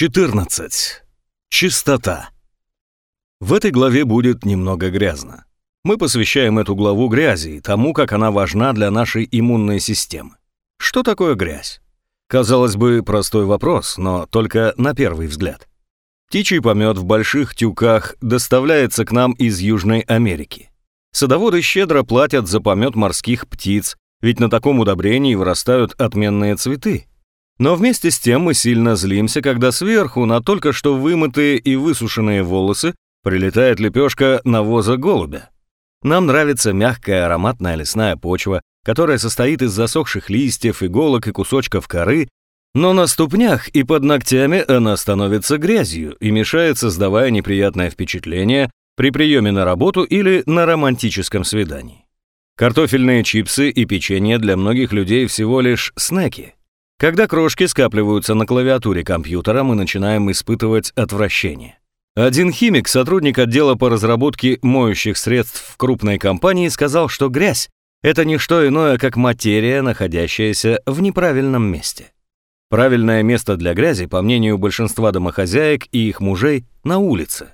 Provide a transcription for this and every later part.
14. Чистота. В этой главе будет немного грязно. Мы посвящаем эту главу грязи и тому, как она важна для нашей иммунной системы. Что такое грязь? Казалось бы, простой вопрос, но только на первый взгляд. Птичий помет в больших тюках доставляется к нам из Южной Америки. Садоводы щедро платят за помет морских птиц, ведь на таком удобрении вырастают отменные цветы. Но вместе с тем мы сильно злимся, когда сверху на только что вымытые и высушенные волосы прилетает лепешка навоза голубя. Нам нравится мягкая ароматная лесная почва, которая состоит из засохших листьев, иголок и кусочков коры, но на ступнях и под ногтями она становится грязью и мешает, создавая неприятное впечатление при приеме на работу или на романтическом свидании. Картофельные чипсы и печенье для многих людей всего лишь снеки. Когда крошки скапливаются на клавиатуре компьютера, мы начинаем испытывать отвращение. Один химик, сотрудник отдела по разработке моющих средств в крупной компании, сказал, что грязь – это не что иное, как материя, находящаяся в неправильном месте. Правильное место для грязи, по мнению большинства домохозяек и их мужей, на улице.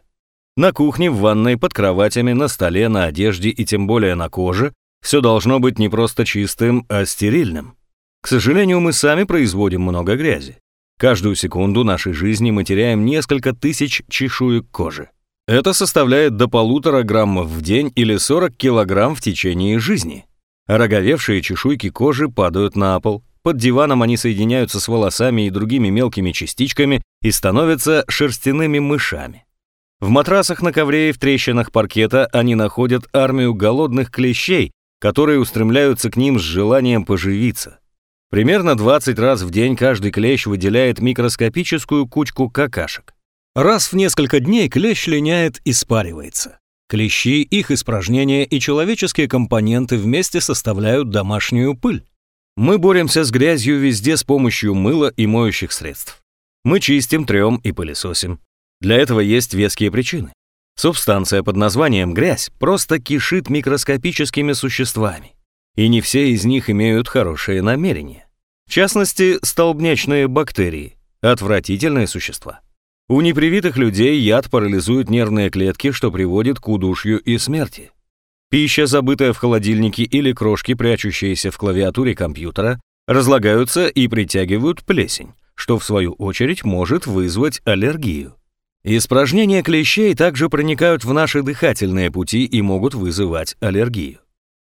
На кухне, в ванной, под кроватями, на столе, на одежде и тем более на коже все должно быть не просто чистым, а стерильным. К сожалению, мы сами производим много грязи. Каждую секунду нашей жизни мы теряем несколько тысяч чешуек кожи. Это составляет до полутора граммов в день или 40 килограмм в течение жизни. Роговевшие чешуйки кожи падают на пол, под диваном они соединяются с волосами и другими мелкими частичками и становятся шерстяными мышами. В матрасах на ковре и в трещинах паркета они находят армию голодных клещей, которые устремляются к ним с желанием поживиться. Примерно 20 раз в день каждый клещ выделяет микроскопическую кучку какашек. Раз в несколько дней клещ линяет и спаривается. Клещи, их испражнения и человеческие компоненты вместе составляют домашнюю пыль. Мы боремся с грязью везде с помощью мыла и моющих средств. Мы чистим, трем и пылесосим. Для этого есть веские причины. Субстанция под названием грязь просто кишит микроскопическими существами. И не все из них имеют хорошие намерения. В частности, столбнячные бактерии – отвратительные существа. У непривитых людей яд парализует нервные клетки, что приводит к удушью и смерти. Пища, забытая в холодильнике или крошки, прячущиеся в клавиатуре компьютера, разлагаются и притягивают плесень, что в свою очередь может вызвать аллергию. Испражнения клещей также проникают в наши дыхательные пути и могут вызывать аллергию.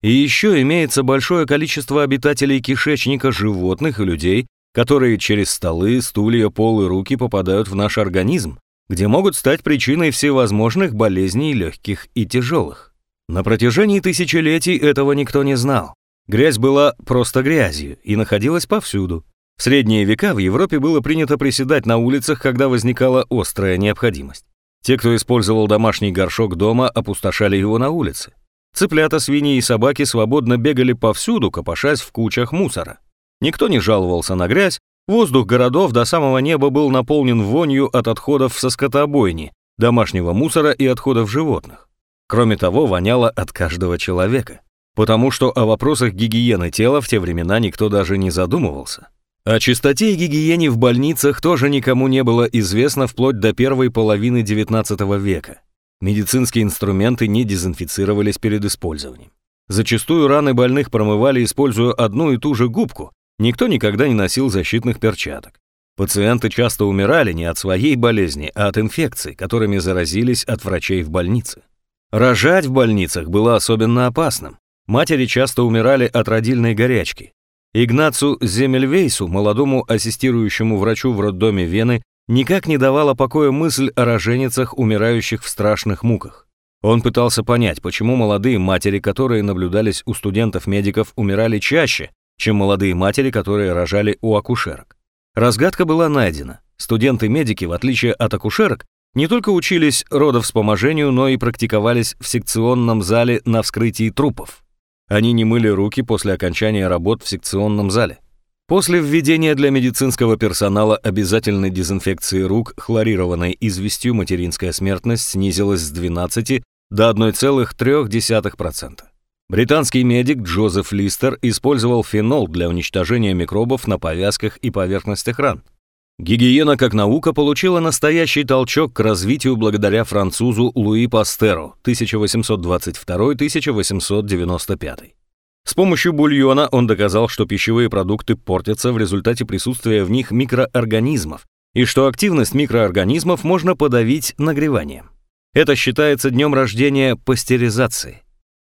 И еще имеется большое количество обитателей кишечника животных и людей, которые через столы, стулья, пол и руки попадают в наш организм, где могут стать причиной всевозможных болезней легких и тяжелых. На протяжении тысячелетий этого никто не знал. Грязь была просто грязью и находилась повсюду. В средние века в Европе было принято приседать на улицах, когда возникала острая необходимость. Те, кто использовал домашний горшок дома, опустошали его на улице. Цыплята, свиньи и собаки свободно бегали повсюду, копошась в кучах мусора. Никто не жаловался на грязь, воздух городов до самого неба был наполнен вонью от отходов со скотобойни, домашнего мусора и отходов животных. Кроме того, воняло от каждого человека, потому что о вопросах гигиены тела в те времена никто даже не задумывался. О чистоте и гигиене в больницах тоже никому не было известно вплоть до первой половины XIX века. Медицинские инструменты не дезинфицировались перед использованием. Зачастую раны больных промывали, используя одну и ту же губку. Никто никогда не носил защитных перчаток. Пациенты часто умирали не от своей болезни, а от инфекций, которыми заразились от врачей в больнице. Рожать в больницах было особенно опасным. Матери часто умирали от родильной горячки. Игнацу Земельвейсу, молодому ассистирующему врачу в роддоме Вены, никак не давала покоя мысль о роженицах, умирающих в страшных муках. Он пытался понять, почему молодые матери, которые наблюдались у студентов-медиков, умирали чаще, чем молодые матери, которые рожали у акушерок. Разгадка была найдена. Студенты-медики, в отличие от акушерок, не только учились родовспоможению, но и практиковались в секционном зале на вскрытии трупов. Они не мыли руки после окончания работ в секционном зале. После введения для медицинского персонала обязательной дезинфекции рук хлорированной известью материнская смертность снизилась с 12 до 1,3%. Британский медик Джозеф Листер использовал фенол для уничтожения микробов на повязках и поверхностях ран. Гигиена как наука получила настоящий толчок к развитию благодаря французу Луи Пастеру 1822-1895. С помощью бульона он доказал, что пищевые продукты портятся в результате присутствия в них микроорганизмов, и что активность микроорганизмов можно подавить нагреванием. Это считается днем рождения пастеризации.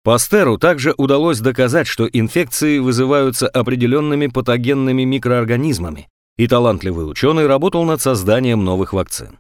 Пастеру также удалось доказать, что инфекции вызываются определенными патогенными микроорганизмами, и талантливый ученый работал над созданием новых вакцин.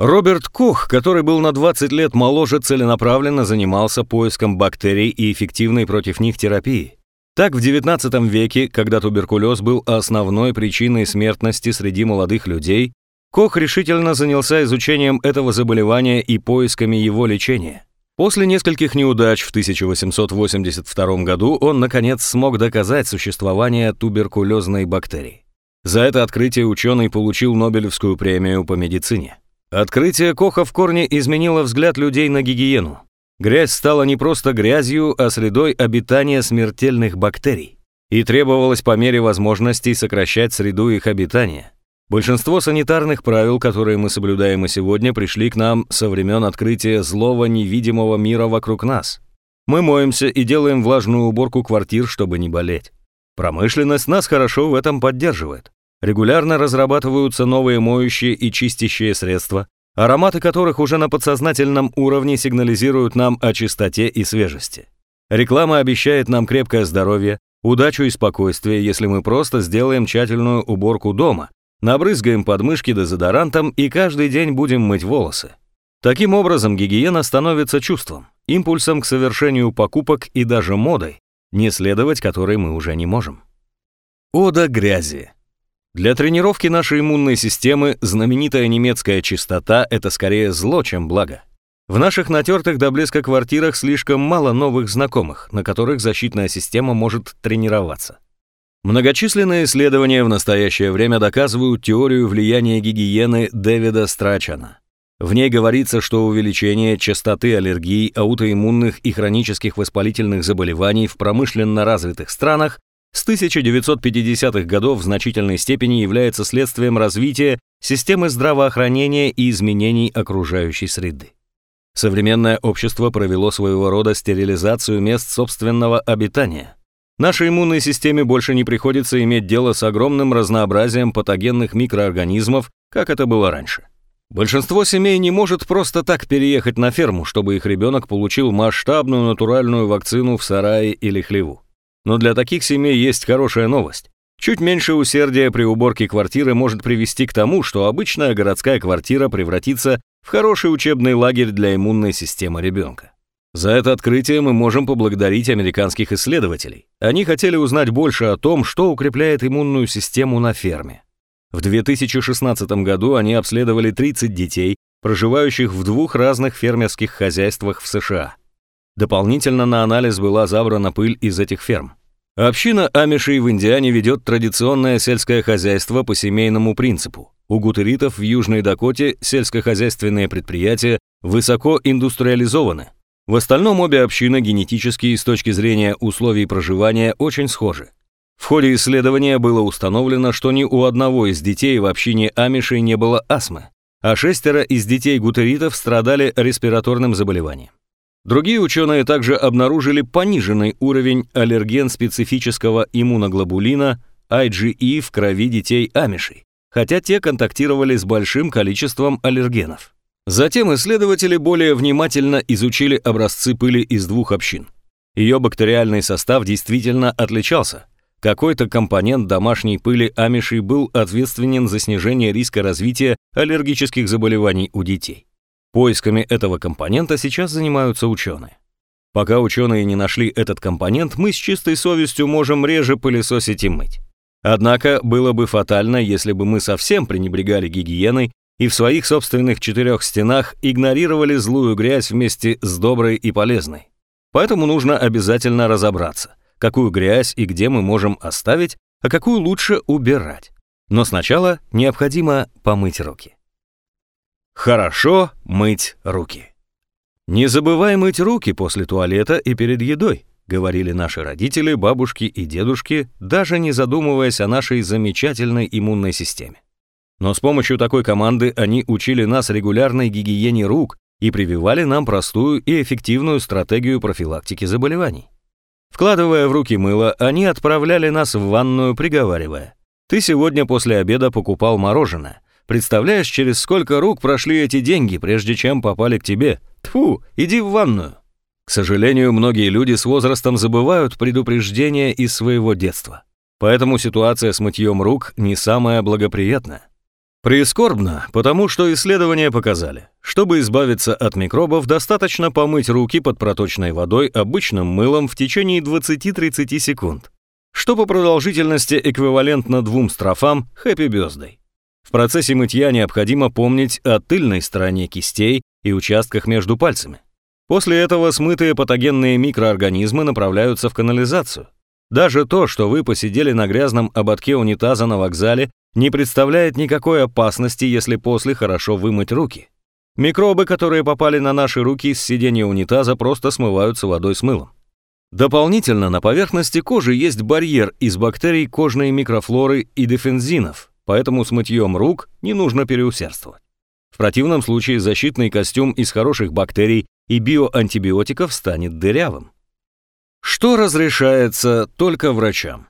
Роберт Кох, который был на 20 лет моложе, целенаправленно занимался поиском бактерий и эффективной против них терапии. Так, в XIX веке, когда туберкулез был основной причиной смертности среди молодых людей, Кох решительно занялся изучением этого заболевания и поисками его лечения. После нескольких неудач в 1882 году он, наконец, смог доказать существование туберкулезной бактерии. За это открытие ученый получил Нобелевскую премию по медицине. Открытие Коха в корне изменило взгляд людей на гигиену. Грязь стала не просто грязью, а средой обитания смертельных бактерий. И требовалось по мере возможностей сокращать среду их обитания. Большинство санитарных правил, которые мы соблюдаем и сегодня, пришли к нам со времен открытия злого невидимого мира вокруг нас. Мы моемся и делаем влажную уборку квартир, чтобы не болеть. Промышленность нас хорошо в этом поддерживает. Регулярно разрабатываются новые моющие и чистящие средства, ароматы которых уже на подсознательном уровне сигнализируют нам о чистоте и свежести. Реклама обещает нам крепкое здоровье, удачу и спокойствие, если мы просто сделаем тщательную уборку дома, Набрызгаем подмышки дезодорантом и каждый день будем мыть волосы. Таким образом, гигиена становится чувством, импульсом к совершению покупок и даже модой, не следовать которой мы уже не можем. Ода грязи. Для тренировки нашей иммунной системы знаменитая немецкая чистота – это скорее зло, чем благо. В наших натертых до блеска квартирах слишком мало новых знакомых, на которых защитная система может тренироваться. Многочисленные исследования в настоящее время доказывают теорию влияния гигиены Дэвида Страчана. В ней говорится, что увеличение частоты аллергий, аутоиммунных и хронических воспалительных заболеваний в промышленно развитых странах с 1950-х годов в значительной степени является следствием развития системы здравоохранения и изменений окружающей среды. Современное общество провело своего рода стерилизацию мест собственного обитания – Нашей иммунной системе больше не приходится иметь дело с огромным разнообразием патогенных микроорганизмов, как это было раньше. Большинство семей не может просто так переехать на ферму, чтобы их ребенок получил масштабную натуральную вакцину в сарае или хлеву. Но для таких семей есть хорошая новость. Чуть меньше усердия при уборке квартиры может привести к тому, что обычная городская квартира превратится в хороший учебный лагерь для иммунной системы ребенка. За это открытие мы можем поблагодарить американских исследователей. Они хотели узнать больше о том, что укрепляет иммунную систему на ферме. В 2016 году они обследовали 30 детей, проживающих в двух разных фермерских хозяйствах в США. Дополнительно на анализ была забрана пыль из этих ферм. Община Амишей в Индиане ведет традиционное сельское хозяйство по семейному принципу. У гутеритов в Южной Дакоте сельскохозяйственные предприятия высоко индустриализованы, в остальном обе общины генетически и с точки зрения условий проживания очень схожи. В ходе исследования было установлено, что ни у одного из детей в общине Амишей не было астмы, а шестеро из детей гутеритов страдали респираторным заболеванием. Другие ученые также обнаружили пониженный уровень аллерген-специфического иммуноглобулина IgE в крови детей Амишей, хотя те контактировали с большим количеством аллергенов. Затем исследователи более внимательно изучили образцы пыли из двух общин. Ее бактериальный состав действительно отличался. Какой-то компонент домашней пыли амишей был ответственен за снижение риска развития аллергических заболеваний у детей. Поисками этого компонента сейчас занимаются ученые. Пока ученые не нашли этот компонент, мы с чистой совестью можем реже пылесосить и мыть. Однако было бы фатально, если бы мы совсем пренебрегали гигиеной и в своих собственных четырех стенах игнорировали злую грязь вместе с доброй и полезной. Поэтому нужно обязательно разобраться, какую грязь и где мы можем оставить, а какую лучше убирать. Но сначала необходимо помыть руки. Хорошо мыть руки. Не забывай мыть руки после туалета и перед едой, говорили наши родители, бабушки и дедушки, даже не задумываясь о нашей замечательной иммунной системе. Но с помощью такой команды они учили нас регулярной гигиене рук и прививали нам простую и эффективную стратегию профилактики заболеваний. Вкладывая в руки мыло, они отправляли нас в ванную, приговаривая. «Ты сегодня после обеда покупал мороженое. Представляешь, через сколько рук прошли эти деньги, прежде чем попали к тебе? Тфу, иди в ванную». К сожалению, многие люди с возрастом забывают предупреждения из своего детства. Поэтому ситуация с мытьем рук не самая благоприятная. Прискорбно, потому что исследования показали, чтобы избавиться от микробов, достаточно помыть руки под проточной водой обычным мылом в течение 20-30 секунд, что по продолжительности эквивалентно двум строфам «Happy Birthday». В процессе мытья необходимо помнить о тыльной стороне кистей и участках между пальцами. После этого смытые патогенные микроорганизмы направляются в канализацию. Даже то, что вы посидели на грязном ободке унитаза на вокзале не представляет никакой опасности, если после хорошо вымыть руки. Микробы, которые попали на наши руки с сиденья унитаза, просто смываются водой с мылом. Дополнительно на поверхности кожи есть барьер из бактерий кожной микрофлоры и дефензинов, поэтому с мытьем рук не нужно переусердствовать. В противном случае защитный костюм из хороших бактерий и биоантибиотиков станет дырявым. Что разрешается только врачам?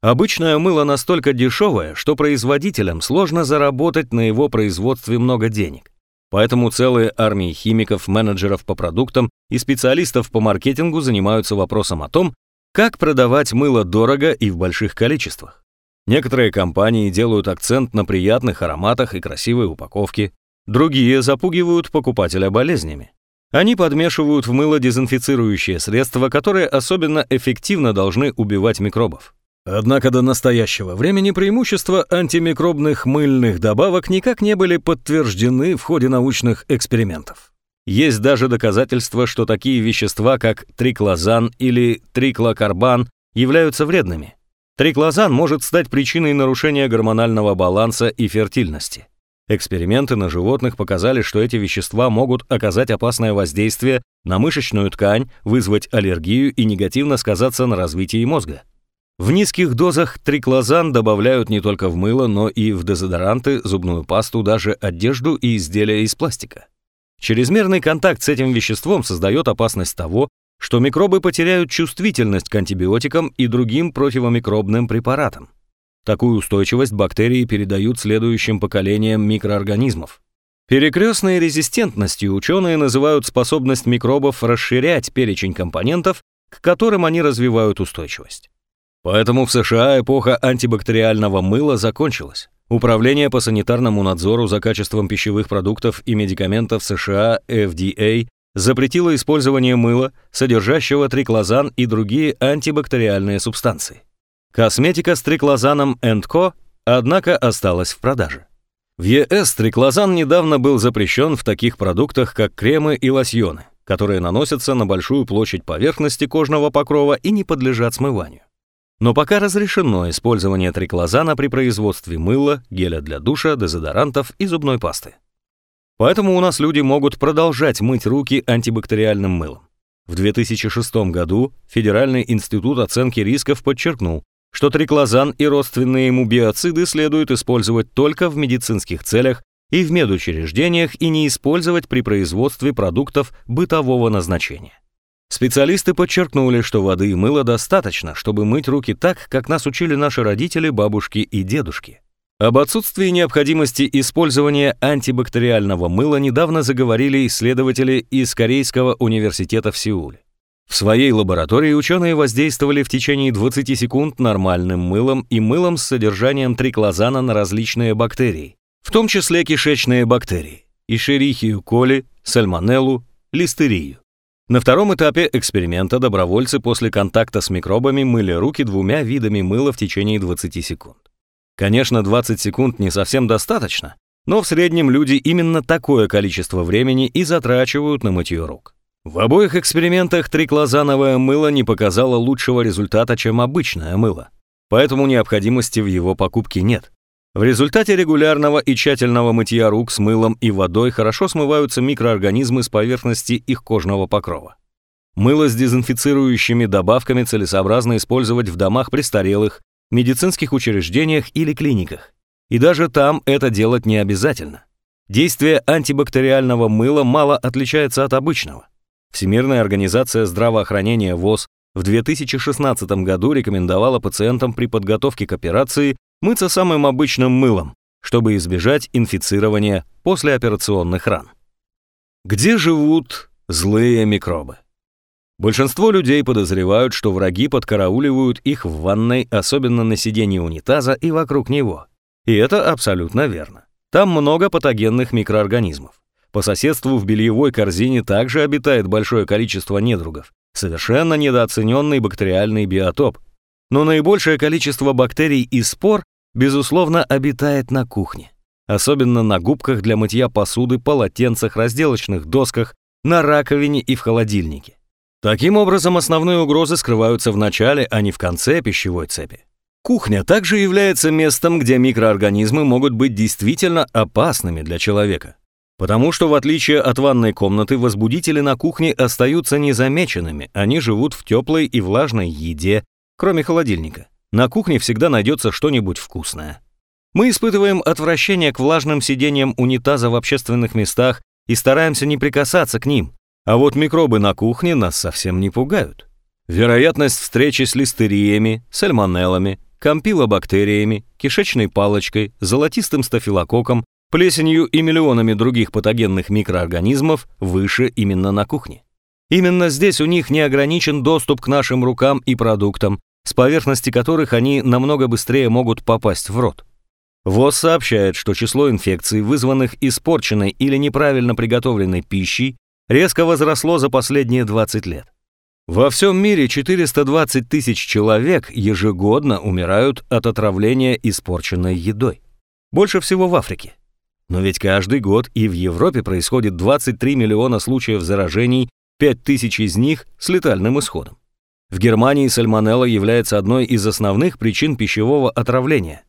Обычное мыло настолько дешевое, что производителям сложно заработать на его производстве много денег. Поэтому целые армии химиков, менеджеров по продуктам и специалистов по маркетингу занимаются вопросом о том, как продавать мыло дорого и в больших количествах. Некоторые компании делают акцент на приятных ароматах и красивой упаковке, другие запугивают покупателя болезнями. Они подмешивают в мыло дезинфицирующие средства, которые особенно эффективно должны убивать микробов. Однако до настоящего времени преимущества антимикробных мыльных добавок никак не были подтверждены в ходе научных экспериментов. Есть даже доказательства, что такие вещества, как триклозан или триклокарбан, являются вредными. Триклозан может стать причиной нарушения гормонального баланса и фертильности. Эксперименты на животных показали, что эти вещества могут оказать опасное воздействие на мышечную ткань, вызвать аллергию и негативно сказаться на развитии мозга. В низких дозах триклозан добавляют не только в мыло, но и в дезодоранты, зубную пасту, даже одежду и изделия из пластика. Чрезмерный контакт с этим веществом создает опасность того, что микробы потеряют чувствительность к антибиотикам и другим противомикробным препаратам. Такую устойчивость бактерии передают следующим поколениям микроорганизмов. Перекрестной резистентностью ученые называют способность микробов расширять перечень компонентов, к которым они развивают устойчивость. Поэтому в США эпоха антибактериального мыла закончилась. Управление по санитарному надзору за качеством пищевых продуктов и медикаментов США FDA запретило использование мыла, содержащего триклозан и другие антибактериальные субстанции. Косметика с триклозаном Co, однако, осталась в продаже. В ЕС триклозан недавно был запрещен в таких продуктах, как кремы и лосьоны, которые наносятся на большую площадь поверхности кожного покрова и не подлежат смыванию. Но пока разрешено использование триклозана при производстве мыла, геля для душа, дезодорантов и зубной пасты. Поэтому у нас люди могут продолжать мыть руки антибактериальным мылом. В 2006 году Федеральный институт оценки рисков подчеркнул, что триклозан и родственные ему биоциды следует использовать только в медицинских целях и в медучреждениях и не использовать при производстве продуктов бытового назначения. Специалисты подчеркнули, что воды и мыла достаточно, чтобы мыть руки так, как нас учили наши родители, бабушки и дедушки. Об отсутствии необходимости использования антибактериального мыла недавно заговорили исследователи из Корейского университета в Сеуле. В своей лаборатории ученые воздействовали в течение 20 секунд нормальным мылом и мылом с содержанием триклозана на различные бактерии, в том числе кишечные бактерии, ишерихию коли, сальмонеллу, листерию. На втором этапе эксперимента добровольцы после контакта с микробами мыли руки двумя видами мыла в течение 20 секунд. Конечно, 20 секунд не совсем достаточно, но в среднем люди именно такое количество времени и затрачивают на мытье рук. В обоих экспериментах триклозановое мыло не показало лучшего результата, чем обычное мыло, поэтому необходимости в его покупке нет. В результате регулярного и тщательного мытья рук с мылом и водой хорошо смываются микроорганизмы с поверхности их кожного покрова. Мыло с дезинфицирующими добавками целесообразно использовать в домах престарелых, медицинских учреждениях или клиниках. И даже там это делать не обязательно. Действие антибактериального мыла мало отличается от обычного. Всемирная организация здравоохранения ВОЗ в 2016 году рекомендовала пациентам при подготовке к операции мыться самым обычным мылом, чтобы избежать инфицирования послеоперационных ран. Где живут злые микробы? Большинство людей подозревают, что враги подкарауливают их в ванной, особенно на сиденье унитаза и вокруг него. И это абсолютно верно. Там много патогенных микроорганизмов. По соседству в бельевой корзине также обитает большое количество недругов, совершенно недооцененный бактериальный биотоп. Но наибольшее количество бактерий и спор, безусловно, обитает на кухне. Особенно на губках для мытья посуды, полотенцах, разделочных досках, на раковине и в холодильнике. Таким образом, основные угрозы скрываются в начале, а не в конце пищевой цепи. Кухня также является местом, где микроорганизмы могут быть действительно опасными для человека. Потому что, в отличие от ванной комнаты, возбудители на кухне остаются незамеченными, они живут в теплой и влажной еде, кроме холодильника. На кухне всегда найдется что-нибудь вкусное. Мы испытываем отвращение к влажным сидениям унитаза в общественных местах и стараемся не прикасаться к ним, а вот микробы на кухне нас совсем не пугают. Вероятность встречи с листериями, сальмонеллами, компилобактериями, кишечной палочкой, золотистым стафилококком, плесенью и миллионами других патогенных микроорганизмов выше именно на кухне. Именно здесь у них не ограничен доступ к нашим рукам и продуктам, с поверхности которых они намного быстрее могут попасть в рот. ВОЗ сообщает, что число инфекций, вызванных испорченной или неправильно приготовленной пищей, резко возросло за последние 20 лет. Во всем мире 420 тысяч человек ежегодно умирают от отравления испорченной едой. Больше всего в Африке. Но ведь каждый год и в Европе происходит 23 миллиона случаев заражений, 5 тысяч из них с летальным исходом. В Германии сальмонелла является одной из основных причин пищевого отравления.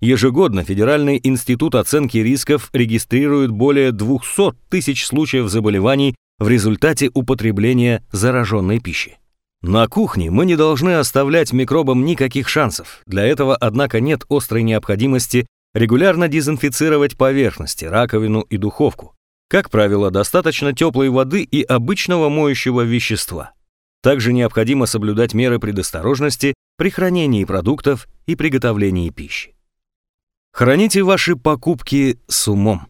Ежегодно Федеральный институт оценки рисков регистрирует более 200 тысяч случаев заболеваний в результате употребления зараженной пищи. На кухне мы не должны оставлять микробам никаких шансов. Для этого, однако, нет острой необходимости регулярно дезинфицировать поверхности, раковину и духовку. Как правило, достаточно теплой воды и обычного моющего вещества. Также необходимо соблюдать меры предосторожности при хранении продуктов и приготовлении пищи. Храните ваши покупки с умом.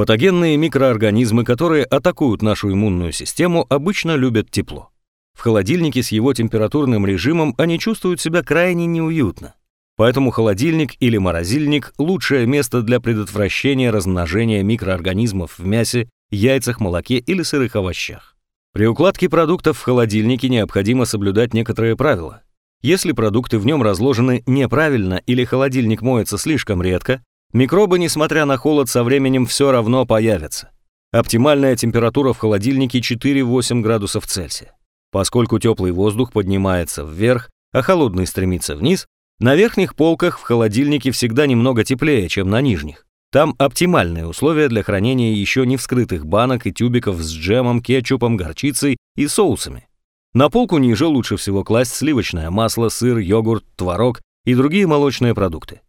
Патогенные микроорганизмы, которые атакуют нашу иммунную систему, обычно любят тепло. В холодильнике с его температурным режимом они чувствуют себя крайне неуютно. Поэтому холодильник или морозильник – лучшее место для предотвращения размножения микроорганизмов в мясе, яйцах, молоке или сырых овощах. При укладке продуктов в холодильнике необходимо соблюдать некоторые правила. Если продукты в нем разложены неправильно или холодильник моется слишком редко, Микробы, несмотря на холод, со временем все равно появятся. Оптимальная температура в холодильнике 4-8 градусов Цельсия. Поскольку теплый воздух поднимается вверх, а холодный стремится вниз, на верхних полках в холодильнике всегда немного теплее, чем на нижних. Там оптимальные условия для хранения еще не вскрытых банок и тюбиков с джемом, кетчупом, горчицей и соусами. На полку ниже лучше всего класть сливочное масло, сыр, йогурт, творог и другие молочные продукты.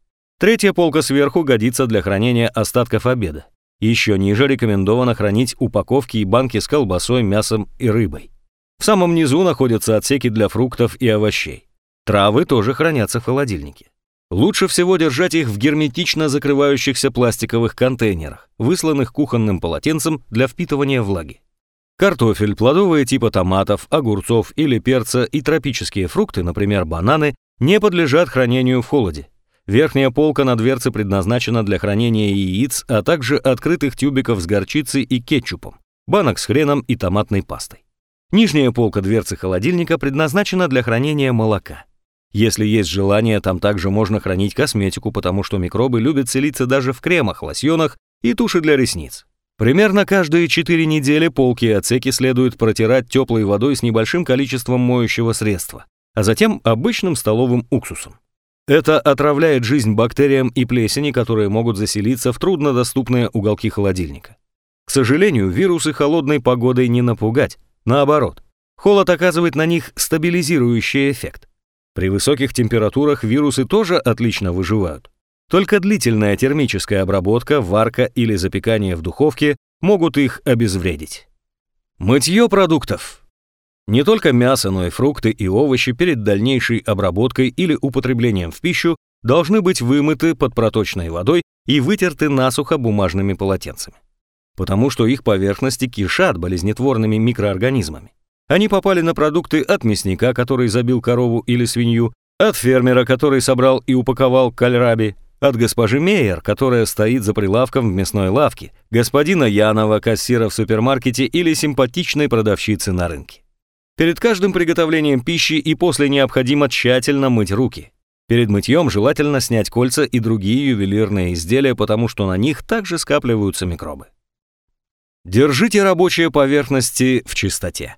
Третья полка сверху годится для хранения остатков обеда. Еще ниже рекомендовано хранить упаковки и банки с колбасой, мясом и рыбой. В самом низу находятся отсеки для фруктов и овощей. Травы тоже хранятся в холодильнике. Лучше всего держать их в герметично закрывающихся пластиковых контейнерах, высланных кухонным полотенцем для впитывания влаги. Картофель, плодовые типа томатов, огурцов или перца и тропические фрукты, например, бананы, не подлежат хранению в холоде. Верхняя полка на дверце предназначена для хранения яиц, а также открытых тюбиков с горчицей и кетчупом, банок с хреном и томатной пастой. Нижняя полка дверцы холодильника предназначена для хранения молока. Если есть желание, там также можно хранить косметику, потому что микробы любят селиться даже в кремах, лосьонах и туши для ресниц. Примерно каждые 4 недели полки и отсеки следует протирать теплой водой с небольшим количеством моющего средства, а затем обычным столовым уксусом. Это отравляет жизнь бактериям и плесени, которые могут заселиться в труднодоступные уголки холодильника. К сожалению, вирусы холодной погодой не напугать. Наоборот, холод оказывает на них стабилизирующий эффект. При высоких температурах вирусы тоже отлично выживают. Только длительная термическая обработка, варка или запекание в духовке могут их обезвредить. Мытье продуктов. Не только мясо, но и фрукты и овощи перед дальнейшей обработкой или употреблением в пищу должны быть вымыты под проточной водой и вытерты насухо бумажными полотенцами. Потому что их поверхности кишат болезнетворными микроорганизмами. Они попали на продукты от мясника, который забил корову или свинью, от фермера, который собрал и упаковал кальраби, от госпожи Мейер, которая стоит за прилавком в мясной лавке, господина Янова, кассира в супермаркете или симпатичной продавщицы на рынке. Перед каждым приготовлением пищи и после необходимо тщательно мыть руки. Перед мытьем желательно снять кольца и другие ювелирные изделия, потому что на них также скапливаются микробы. Держите рабочие поверхности в чистоте.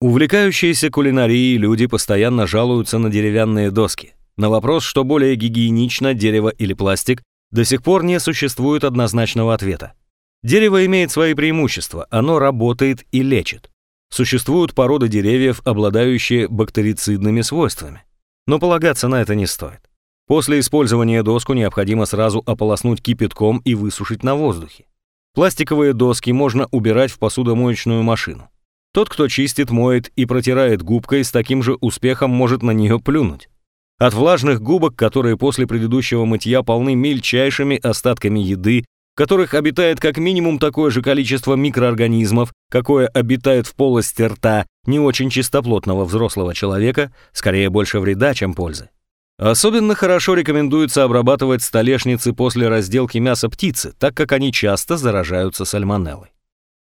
Увлекающиеся кулинарией люди постоянно жалуются на деревянные доски. На вопрос, что более гигиенично, дерево или пластик, до сих пор не существует однозначного ответа. Дерево имеет свои преимущества, оно работает и лечит. Существуют породы деревьев, обладающие бактерицидными свойствами. Но полагаться на это не стоит. После использования доску необходимо сразу ополоснуть кипятком и высушить на воздухе. Пластиковые доски можно убирать в посудомоечную машину. Тот, кто чистит, моет и протирает губкой, с таким же успехом может на нее плюнуть. От влажных губок, которые после предыдущего мытья полны мельчайшими остатками еды, которых обитает как минимум такое же количество микроорганизмов, какое обитает в полости рта не очень чистоплотного взрослого человека, скорее больше вреда, чем пользы. Особенно хорошо рекомендуется обрабатывать столешницы после разделки мяса птицы, так как они часто заражаются сальмонеллой.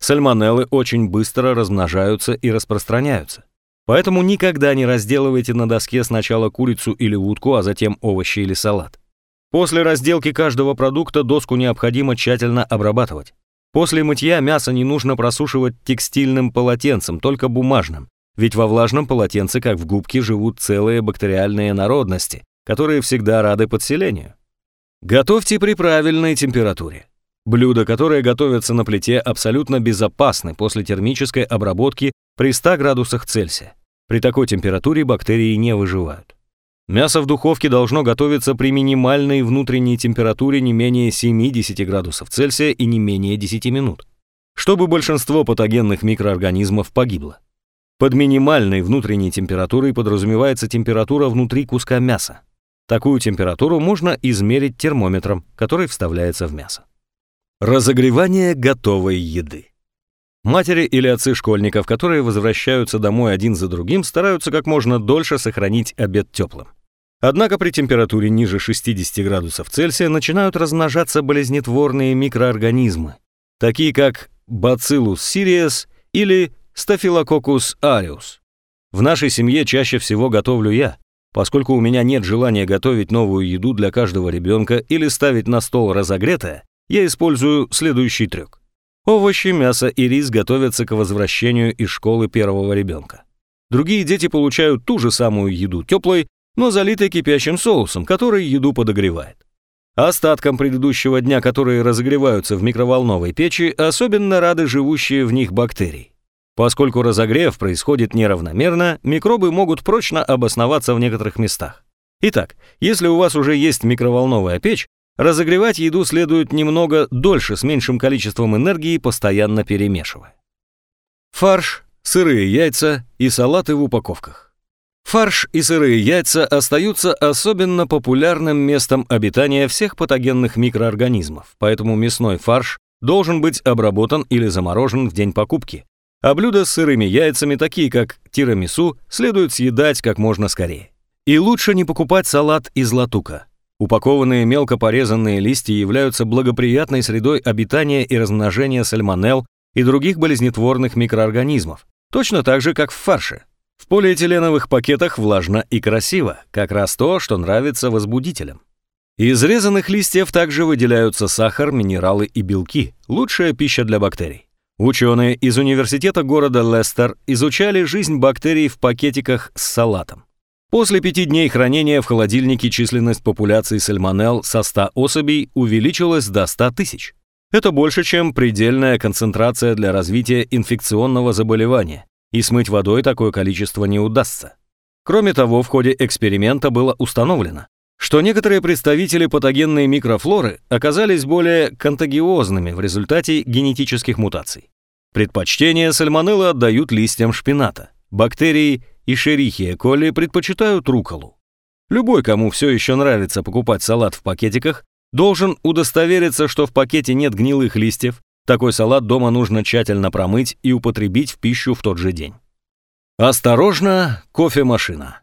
Сальмонеллы очень быстро размножаются и распространяются. Поэтому никогда не разделывайте на доске сначала курицу или утку, а затем овощи или салат. После разделки каждого продукта доску необходимо тщательно обрабатывать. После мытья мясо не нужно просушивать текстильным полотенцем, только бумажным, ведь во влажном полотенце, как в губке, живут целые бактериальные народности, которые всегда рады подселению. Готовьте при правильной температуре. Блюда, которые готовятся на плите, абсолютно безопасны после термической обработки при 100 градусах Цельсия. При такой температуре бактерии не выживают. Мясо в духовке должно готовиться при минимальной внутренней температуре не менее 70 градусов Цельсия и не менее 10 минут, чтобы большинство патогенных микроорганизмов погибло. Под минимальной внутренней температурой подразумевается температура внутри куска мяса. Такую температуру можно измерить термометром, который вставляется в мясо. Разогревание готовой еды. Матери или отцы школьников, которые возвращаются домой один за другим, стараются как можно дольше сохранить обед теплым. Однако при температуре ниже 60 градусов Цельсия начинают размножаться болезнетворные микроорганизмы, такие как Bacillus cereus или Staphylococcus aureus. В нашей семье чаще всего готовлю я, поскольку у меня нет желания готовить новую еду для каждого ребенка или ставить на стол разогретое, я использую следующий трюк. Овощи, мясо и рис готовятся к возвращению из школы первого ребенка. Другие дети получают ту же самую еду теплой, но залитой кипящим соусом, который еду подогревает. Остаткам предыдущего дня, которые разогреваются в микроволновой печи, особенно рады живущие в них бактерии. Поскольку разогрев происходит неравномерно, микробы могут прочно обосноваться в некоторых местах. Итак, если у вас уже есть микроволновая печь, Разогревать еду следует немного дольше с меньшим количеством энергии, постоянно перемешивая. Фарш, сырые яйца и салаты в упаковках. Фарш и сырые яйца остаются особенно популярным местом обитания всех патогенных микроорганизмов, поэтому мясной фарш должен быть обработан или заморожен в день покупки, а блюда с сырыми яйцами, такие как тирамису, следует съедать как можно скорее. И лучше не покупать салат из латука – Упакованные мелко порезанные листья являются благоприятной средой обитания и размножения сальмонелл и других болезнетворных микроорганизмов, точно так же, как в фарше. В полиэтиленовых пакетах влажно и красиво, как раз то, что нравится возбудителям. Из резанных листьев также выделяются сахар, минералы и белки, лучшая пища для бактерий. Ученые из университета города Лестер изучали жизнь бактерий в пакетиках с салатом. После пяти дней хранения в холодильнике численность популяции сальмонелл со 100 особей увеличилась до 100 тысяч. Это больше, чем предельная концентрация для развития инфекционного заболевания, и смыть водой такое количество не удастся. Кроме того, в ходе эксперимента было установлено, что некоторые представители патогенной микрофлоры оказались более контагиозными в результате генетических мутаций. Предпочтение сальмонеллы отдают листьям шпината. Бактерии и шерихия коли предпочитают руколу. Любой, кому все еще нравится покупать салат в пакетиках, должен удостовериться, что в пакете нет гнилых листьев. Такой салат дома нужно тщательно промыть и употребить в пищу в тот же день. Осторожно, кофемашина.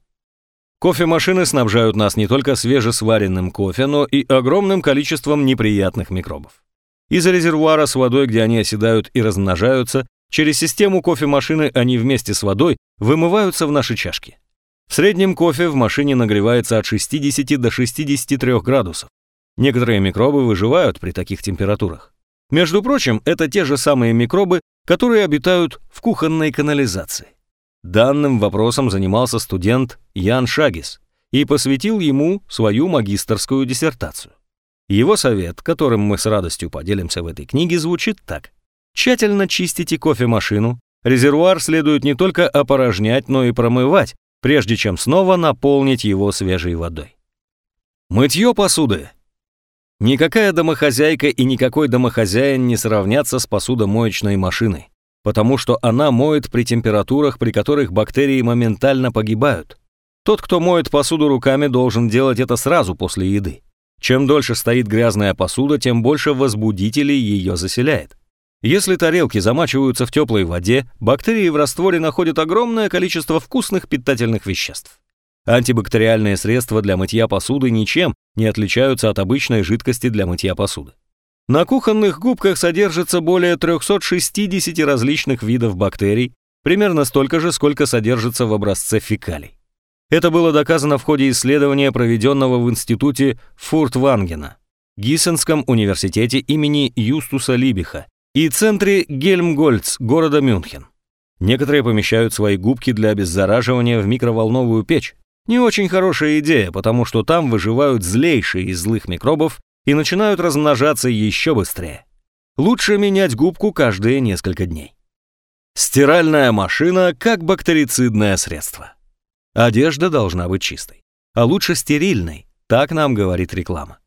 Кофемашины снабжают нас не только свежесваренным кофе, но и огромным количеством неприятных микробов. Из резервуара с водой, где они оседают и размножаются, через систему кофемашины они вместе с водой вымываются в наши чашки. В среднем кофе в машине нагревается от 60 до 63 градусов. Некоторые микробы выживают при таких температурах. Между прочим, это те же самые микробы, которые обитают в кухонной канализации. Данным вопросом занимался студент Ян Шагис и посвятил ему свою магистерскую диссертацию. Его совет, которым мы с радостью поделимся в этой книге, звучит так. Тщательно чистите кофемашину, резервуар следует не только опорожнять, но и промывать, прежде чем снова наполнить его свежей водой. Мытье посуды. Никакая домохозяйка и никакой домохозяин не сравнятся с посудомоечной машиной потому что она моет при температурах, при которых бактерии моментально погибают. Тот, кто моет посуду руками, должен делать это сразу после еды. Чем дольше стоит грязная посуда, тем больше возбудителей ее заселяет. Если тарелки замачиваются в теплой воде, бактерии в растворе находят огромное количество вкусных питательных веществ. Антибактериальные средства для мытья посуды ничем не отличаются от обычной жидкости для мытья посуды. На кухонных губках содержится более 360 различных видов бактерий, примерно столько же, сколько содержится в образце фекалий. Это было доказано в ходе исследования, проведенного в институте Фуртвангена, Гиссенском университете имени Юстуса Либиха и центре Гельмгольц города Мюнхен. Некоторые помещают свои губки для обеззараживания в микроволновую печь. Не очень хорошая идея, потому что там выживают злейшие из злых микробов и начинают размножаться еще быстрее. Лучше менять губку каждые несколько дней. Стиральная машина как бактерицидное средство. Одежда должна быть чистой, а лучше стерильной, так нам говорит реклама.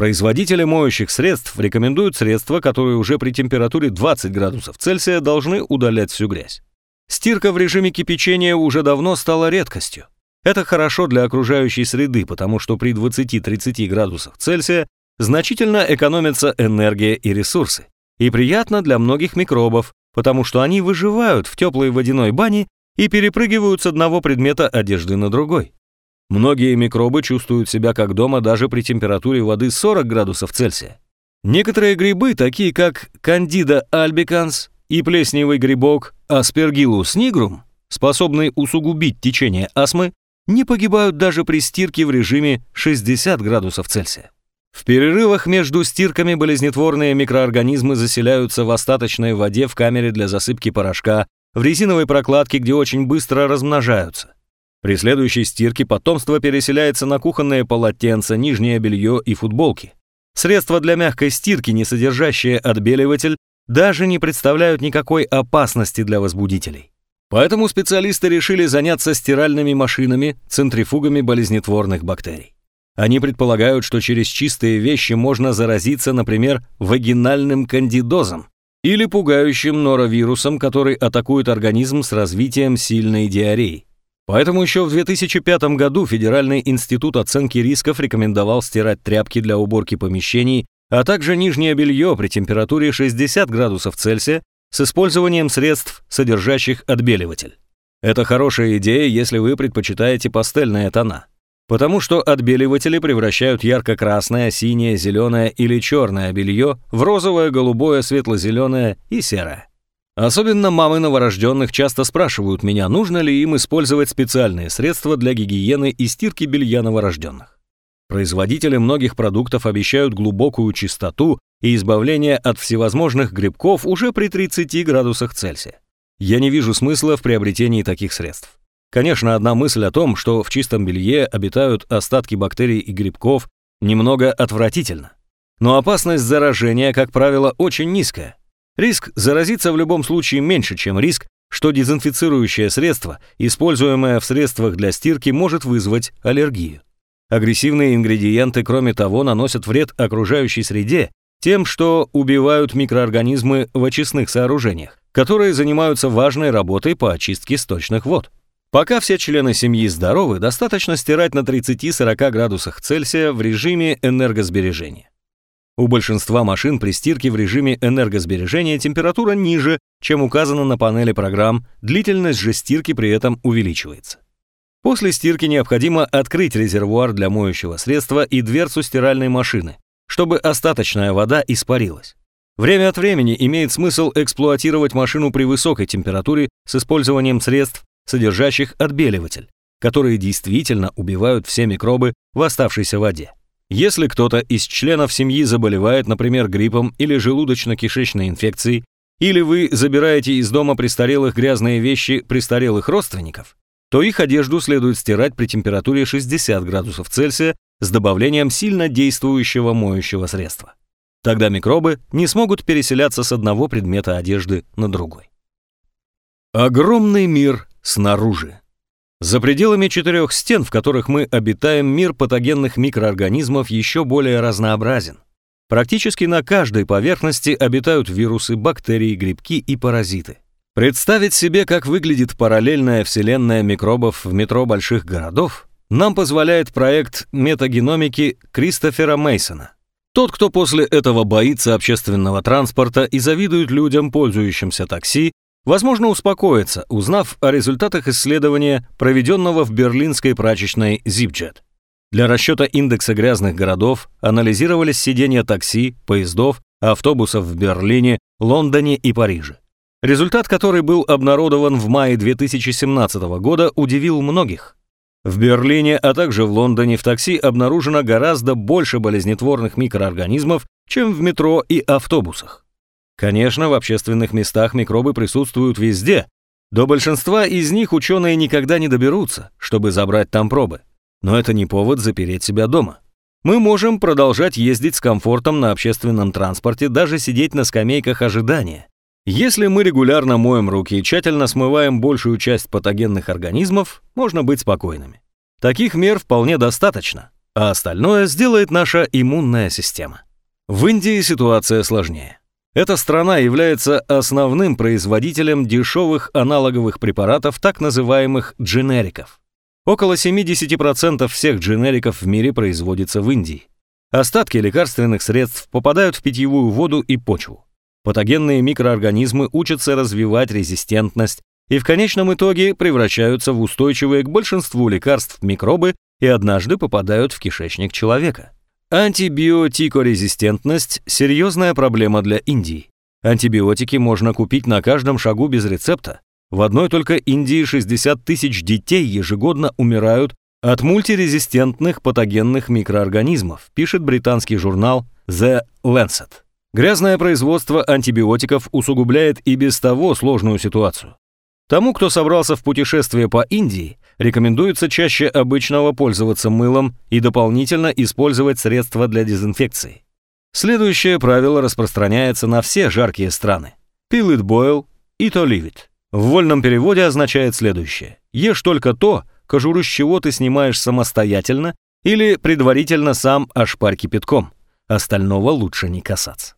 Производители моющих средств рекомендуют средства, которые уже при температуре 20 градусов Цельсия должны удалять всю грязь. Стирка в режиме кипячения уже давно стала редкостью. Это хорошо для окружающей среды, потому что при 20-30 градусах Цельсия значительно экономится энергия и ресурсы. И приятно для многих микробов, потому что они выживают в теплой водяной бане и перепрыгивают с одного предмета одежды на другой. Многие микробы чувствуют себя как дома даже при температуре воды 40 градусов Цельсия. Некоторые грибы, такие как Candida albicans и плесневый грибок Aspergillus nigrum, способные усугубить течение астмы, не погибают даже при стирке в режиме 60 градусов Цельсия. В перерывах между стирками болезнетворные микроорганизмы заселяются в остаточной воде в камере для засыпки порошка, в резиновой прокладке, где очень быстро размножаются. При следующей стирке потомство переселяется на кухонные полотенца, нижнее белье и футболки. Средства для мягкой стирки, не содержащие отбеливатель, даже не представляют никакой опасности для возбудителей. Поэтому специалисты решили заняться стиральными машинами, центрифугами болезнетворных бактерий. Они предполагают, что через чистые вещи можно заразиться, например, вагинальным кандидозом или пугающим норовирусом, который атакует организм с развитием сильной диареи. Поэтому еще в 2005 году Федеральный институт оценки рисков рекомендовал стирать тряпки для уборки помещений, а также нижнее белье при температуре 60 градусов Цельсия с использованием средств, содержащих отбеливатель. Это хорошая идея, если вы предпочитаете пастельные тона потому что отбеливатели превращают ярко-красное, синее, зеленое или черное белье в розовое, голубое, светло-зеленое и серое. Особенно мамы новорожденных часто спрашивают меня, нужно ли им использовать специальные средства для гигиены и стирки белья новорожденных. Производители многих продуктов обещают глубокую чистоту и избавление от всевозможных грибков уже при 30 градусах Цельсия. Я не вижу смысла в приобретении таких средств. Конечно, одна мысль о том, что в чистом белье обитают остатки бактерий и грибков, немного отвратительна. Но опасность заражения, как правило, очень низкая. Риск заразиться в любом случае меньше, чем риск, что дезинфицирующее средство, используемое в средствах для стирки, может вызвать аллергию. Агрессивные ингредиенты, кроме того, наносят вред окружающей среде тем, что убивают микроорганизмы в очистных сооружениях, которые занимаются важной работой по очистке сточных вод. Пока все члены семьи здоровы, достаточно стирать на 30-40 градусах Цельсия в режиме энергосбережения. У большинства машин при стирке в режиме энергосбережения температура ниже, чем указано на панели программ, длительность же стирки при этом увеличивается. После стирки необходимо открыть резервуар для моющего средства и дверцу стиральной машины, чтобы остаточная вода испарилась. Время от времени имеет смысл эксплуатировать машину при высокой температуре с использованием средств, содержащих отбеливатель, которые действительно убивают все микробы в оставшейся воде. Если кто-то из членов семьи заболевает, например, гриппом или желудочно-кишечной инфекцией, или вы забираете из дома престарелых грязные вещи престарелых родственников, то их одежду следует стирать при температуре 60 градусов Цельсия с добавлением сильно действующего моющего средства. Тогда микробы не смогут переселяться с одного предмета одежды на другой. Огромный мир снаружи. За пределами четырех стен, в которых мы обитаем, мир патогенных микроорганизмов еще более разнообразен. Практически на каждой поверхности обитают вирусы, бактерии, грибки и паразиты. Представить себе, как выглядит параллельная вселенная микробов в метро больших городов, нам позволяет проект метагеномики Кристофера Мейсона. Тот, кто после этого боится общественного транспорта и завидует людям, пользующимся такси, возможно, успокоится, узнав о результатах исследования, проведенного в берлинской прачечной ZipJet. Для расчета индекса грязных городов анализировались сиденья такси, поездов, автобусов в Берлине, Лондоне и Париже. Результат, который был обнародован в мае 2017 года, удивил многих. В Берлине, а также в Лондоне в такси обнаружено гораздо больше болезнетворных микроорганизмов, чем в метро и автобусах. Конечно, в общественных местах микробы присутствуют везде. До большинства из них ученые никогда не доберутся, чтобы забрать там пробы. Но это не повод запереть себя дома. Мы можем продолжать ездить с комфортом на общественном транспорте, даже сидеть на скамейках ожидания. Если мы регулярно моем руки и тщательно смываем большую часть патогенных организмов, можно быть спокойными. Таких мер вполне достаточно, а остальное сделает наша иммунная система. В Индии ситуация сложнее. Эта страна является основным производителем дешевых аналоговых препаратов, так называемых дженериков. Около 70% всех дженериков в мире производится в Индии. Остатки лекарственных средств попадают в питьевую воду и почву. Патогенные микроорганизмы учатся развивать резистентность и в конечном итоге превращаются в устойчивые к большинству лекарств микробы и однажды попадают в кишечник человека. Антибиотикорезистентность – серьезная проблема для Индии. Антибиотики можно купить на каждом шагу без рецепта. В одной только Индии 60 тысяч детей ежегодно умирают от мультирезистентных патогенных микроорганизмов, пишет британский журнал The Lancet. Грязное производство антибиотиков усугубляет и без того сложную ситуацию. Тому, кто собрался в путешествие по Индии, рекомендуется чаще обычного пользоваться мылом и дополнительно использовать средства для дезинфекции. Следующее правило распространяется на все жаркие страны. Peel it boil, eat or leave it. В вольном переводе означает следующее. Ешь только то, кожуру с чего ты снимаешь самостоятельно или предварительно сам ошпарь кипятком. Остального лучше не касаться.